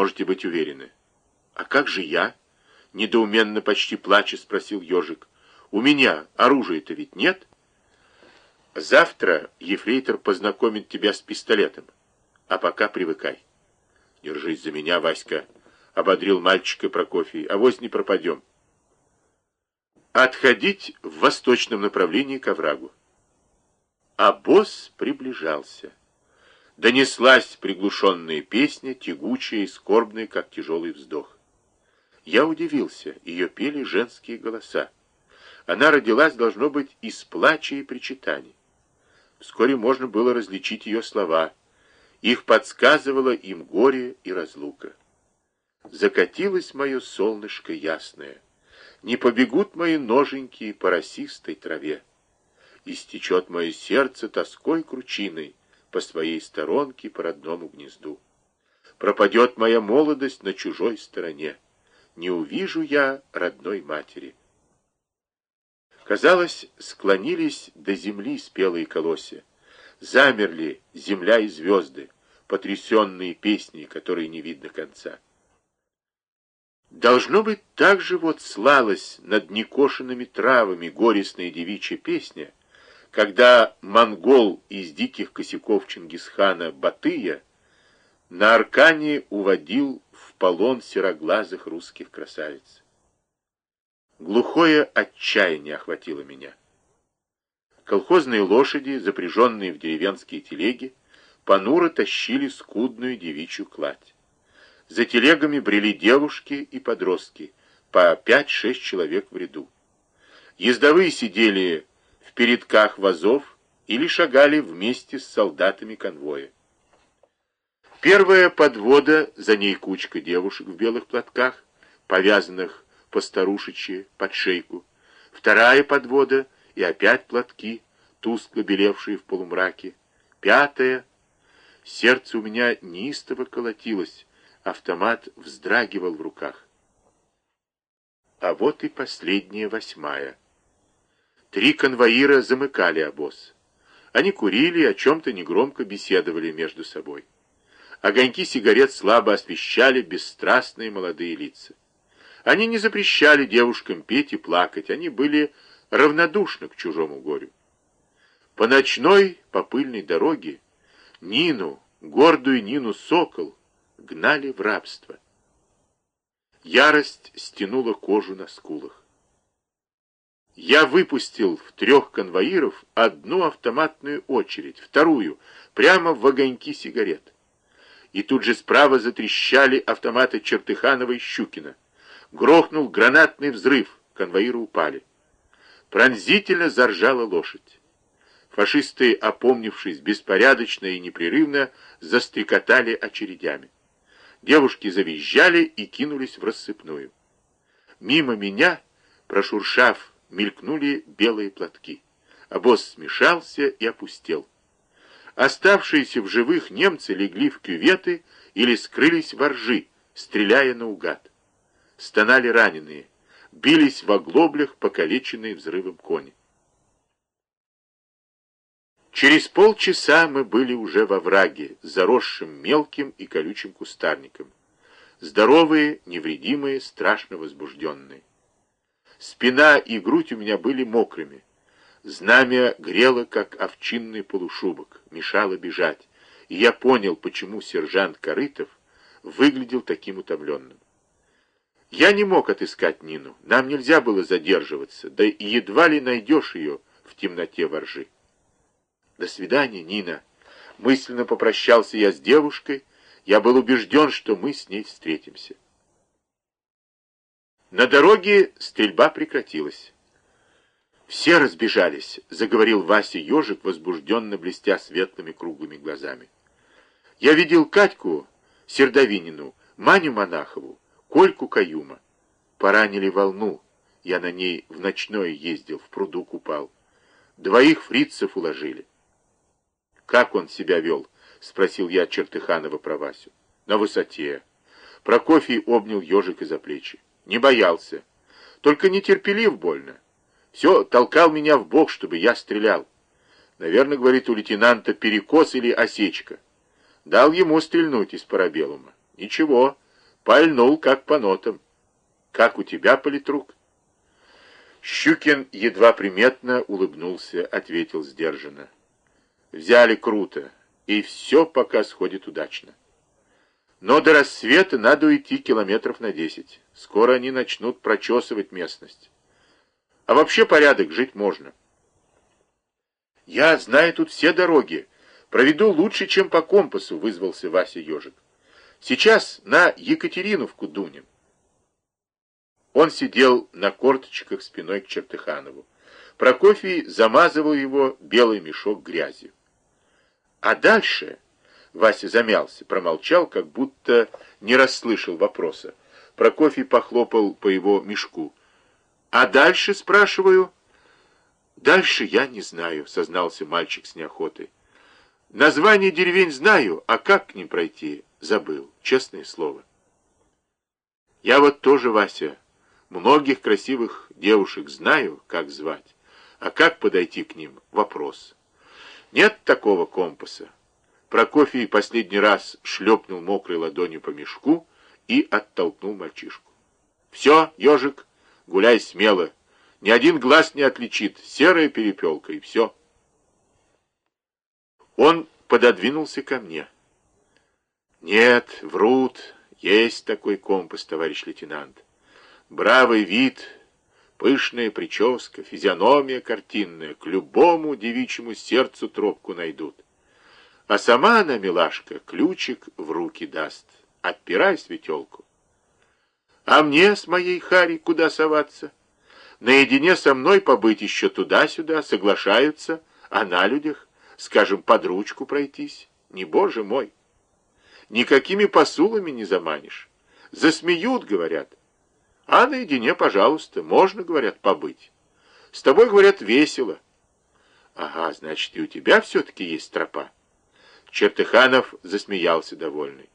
можете быть уверены. А как же я? Недоуменно, почти плача, спросил ежик. У меня оружия-то ведь нет? Завтра ефрейтор познакомит тебя с пистолетом. А пока привыкай. Держись за меня, Васька, ободрил мальчика Прокофий. Авось не пропадем. Отходить в восточном направлении к оврагу. А босс приближался. Донеслась приглушенная песня, тягучая и скорбная, как тяжелый вздох. Я удивился, ее пели женские голоса. Она родилась, должно быть, из плача и причитаний. Вскоре можно было различить ее слова. Их подсказывало им горе и разлука. Закатилось мое солнышко ясное. Не побегут мои ноженьки по росистой траве истечет мое сердце тоской кручиной по своей сторонке, по родному гнезду. Пропадет моя молодость на чужой стороне, не увижу я родной матери. Казалось, склонились до земли спелые колосья, замерли земля и звезды, потрясенные песни, которые не видно конца. Должно быть, так же вот слалась над некошенными травами горестная девичья песня, когда монгол из диких косяков Чингисхана Батыя на Аркане уводил в полон сероглазых русских красавиц. Глухое отчаяние охватило меня. Колхозные лошади, запряженные в деревенские телеги, понуро тащили скудную девичью кладь. За телегами брели девушки и подростки, по пять-шесть человек в ряду. Ездовые сидели в передках вазов или шагали вместе с солдатами конвоя. Первая подвода, за ней кучка девушек в белых платках, повязанных по старушечьи под шейку. Вторая подвода и опять платки, тускло белевшие в полумраке. Пятая. Сердце у меня неистово колотилось, автомат вздрагивал в руках. А вот и последняя восьмая. Три конвоира замыкали обоз. Они курили и о чем-то негромко беседовали между собой. Огоньки сигарет слабо освещали бесстрастные молодые лица. Они не запрещали девушкам петь и плакать, они были равнодушны к чужому горю. По ночной, по пыльной дороге Нину, гордую Нину Сокол, гнали в рабство. Ярость стянула кожу на скулах я выпустил в трех конвоиров одну автоматную очередь, вторую прямо в огоньки сигарет. И тут же справа затрещали автоматы Чертыханова и Щукина. Грохнул гранатный взрыв, конвоиры упали. Пронзительно заржала лошадь. Фашисты, опомнившись беспорядочно и непрерывно, застрекотали очередями. Девушки завизжали и кинулись в рассыпную. Мимо меня, прошуршав мелькнули белые платки. Обоз смешался и опустел. Оставшиеся в живых немцы легли в кюветы или скрылись во ржи, стреляя наугад. Стонали раненые, бились в оглоблях покалеченные взрывом кони. Через полчаса мы были уже во враге, заросшим мелким и колючим кустарником. Здоровые, невредимые, страшно возбужденные. Спина и грудь у меня были мокрыми. Знамя грело, как овчинный полушубок, мешало бежать. И я понял, почему сержант Корытов выглядел таким утомленным. Я не мог отыскать Нину. Нам нельзя было задерживаться, да и едва ли найдешь ее в темноте воржи. До свидания, Нина. Мысленно попрощался я с девушкой. Я был убежден, что мы с ней встретимся. На дороге стрельба прекратилась. «Все разбежались», — заговорил Вася Ежик, возбужденно блестя светлыми круглыми глазами. «Я видел Катьку Сердовинину, Маню Монахову, Кольку Каюма. Поранили волну. Я на ней в ночное ездил, в пруду купал. Двоих фрицев уложили». «Как он себя вел?» — спросил я Чертыханова про Васю. «На высоте». Прокофий обнял ежика за плечи. Не боялся. Только нетерпелив больно. Все толкал меня в бок, чтобы я стрелял. Наверное, говорит у лейтенанта, перекос или осечка. Дал ему стрельнуть из парабеллума. Ничего, Пальнул, как по нотам. Как у тебя, политрук? Щукин едва приметно улыбнулся, ответил сдержанно. Взяли круто, и все пока сходит удачно. Но до рассвета надо уйти километров на десять. Скоро они начнут прочесывать местность. А вообще порядок, жить можно. Я знаю тут все дороги. Проведу лучше, чем по компасу, вызвался Вася Ежик. Сейчас на Екатериновку дунем. Он сидел на корточках спиной к Чертыханову. Прокофий замазывал его белый мешок грязью. А дальше... Вася замялся, промолчал, как будто не расслышал вопроса. Прокофий похлопал по его мешку. «А дальше?» — спрашиваю. «Дальше я не знаю», — сознался мальчик с неохотой. «Название деревень знаю, а как к ним пройти, забыл, честное слово». «Я вот тоже, Вася, многих красивых девушек знаю, как звать, а как подойти к ним — вопрос. Нет такого компаса». Прокофий последний раз шлепнул мокрой ладонью по мешку и оттолкнул мальчишку. «Все, ежик, гуляй смело. Ни один глаз не отличит. Серая перепелка, и все». Он пододвинулся ко мне. «Нет, врут. Есть такой компас, товарищ лейтенант. Бравый вид, пышная прическа, физиономия картинная. К любому девичьему сердцу тропку найдут». А сама она, милашка, ключик в руки даст. Отпирай светелку. А мне с моей Хари куда соваться? Наедине со мной побыть еще туда-сюда, соглашаются, а на людях, скажем, под ручку пройтись. Не, боже мой! Никакими посулами не заманишь. Засмеют, говорят. А наедине, пожалуйста, можно, говорят, побыть. С тобой, говорят, весело. Ага, значит, и у тебя все-таки есть тропа. Чертыханов засмеялся довольный.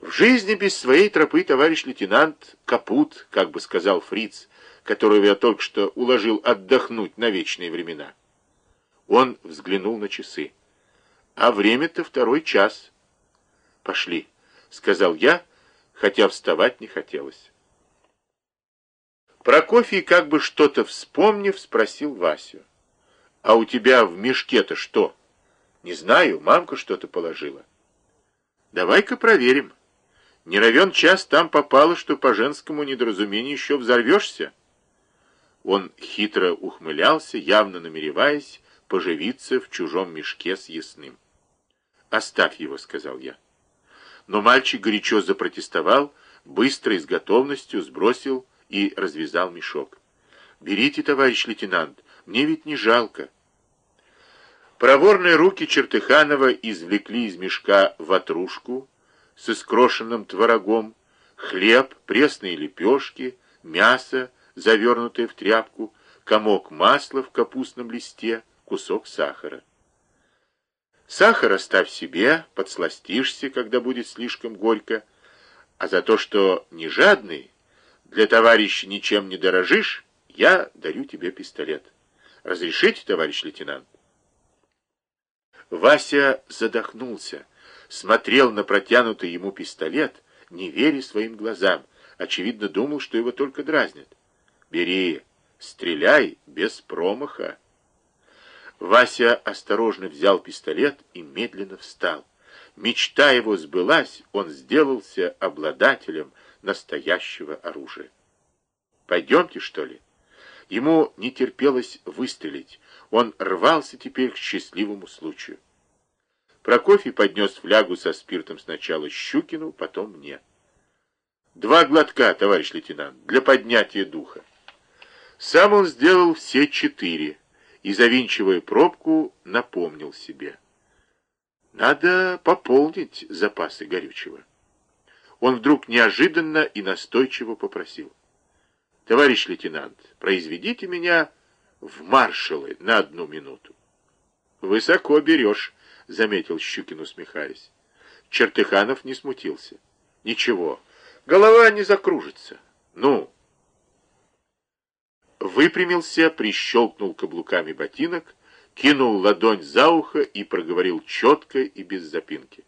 В жизни без своей тропы товарищ лейтенант капут, как бы сказал фриц, которого я только что уложил отдохнуть на вечные времена. Он взглянул на часы. А время-то второй час. Пошли, сказал я, хотя вставать не хотелось. Прокофий, как бы что-то вспомнив, спросил Васю. А у тебя в мешке-то что? Не знаю, мамка что-то положила. Давай-ка проверим. Не равен час там попало, что по женскому недоразумению еще взорвешься. Он хитро ухмылялся, явно намереваясь поживиться в чужом мешке с ясным. «Оставь его», — сказал я. Но мальчик горячо запротестовал, быстро и с готовностью сбросил и развязал мешок. «Берите, товарищ лейтенант, мне ведь не жалко». Проворные руки Чертыханова извлекли из мешка ватрушку с искрошенным творогом, хлеб, пресные лепешки, мясо, завернутое в тряпку, комок масла в капустном листе, кусок сахара. Сахар оставь себе, подсластишься, когда будет слишком горько, а за то, что не жадный, для товарища ничем не дорожишь, я дарю тебе пистолет. Разрешите, товарищ лейтенант? Вася задохнулся, смотрел на протянутый ему пистолет, не веря своим глазам, очевидно думал, что его только дразнят. «Бери, стреляй без промаха». Вася осторожно взял пистолет и медленно встал. Мечта его сбылась, он сделался обладателем настоящего оружия. «Пойдемте, что ли?» Ему не терпелось выстрелить. Он рвался теперь к счастливому случаю. Прокофий поднес флягу со спиртом сначала Щукину, потом мне. Два глотка, товарищ лейтенант, для поднятия духа. Сам он сделал все четыре и, завинчивая пробку, напомнил себе. Надо пополнить запасы горючего. Он вдруг неожиданно и настойчиво попросил. Товарищ лейтенант, произведите меня в маршалы на одну минуту. Высоко берешь, заметил Щукин, усмехаясь. Чертыханов не смутился. Ничего, голова не закружится. Ну? Выпрямился, прищелкнул каблуками ботинок, кинул ладонь за ухо и проговорил четко и без запинки.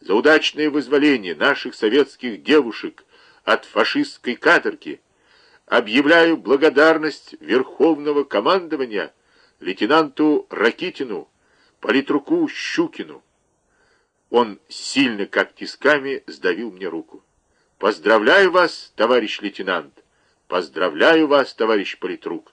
за удачное вызволение наших советских девушек от фашистской каторги объявляю благодарность Верховного командования лейтенанту Ракитину, политруку Щукину. Он сильно, как тисками, сдавил мне руку. Поздравляю вас, товарищ лейтенант! Поздравляю вас, товарищ политрук!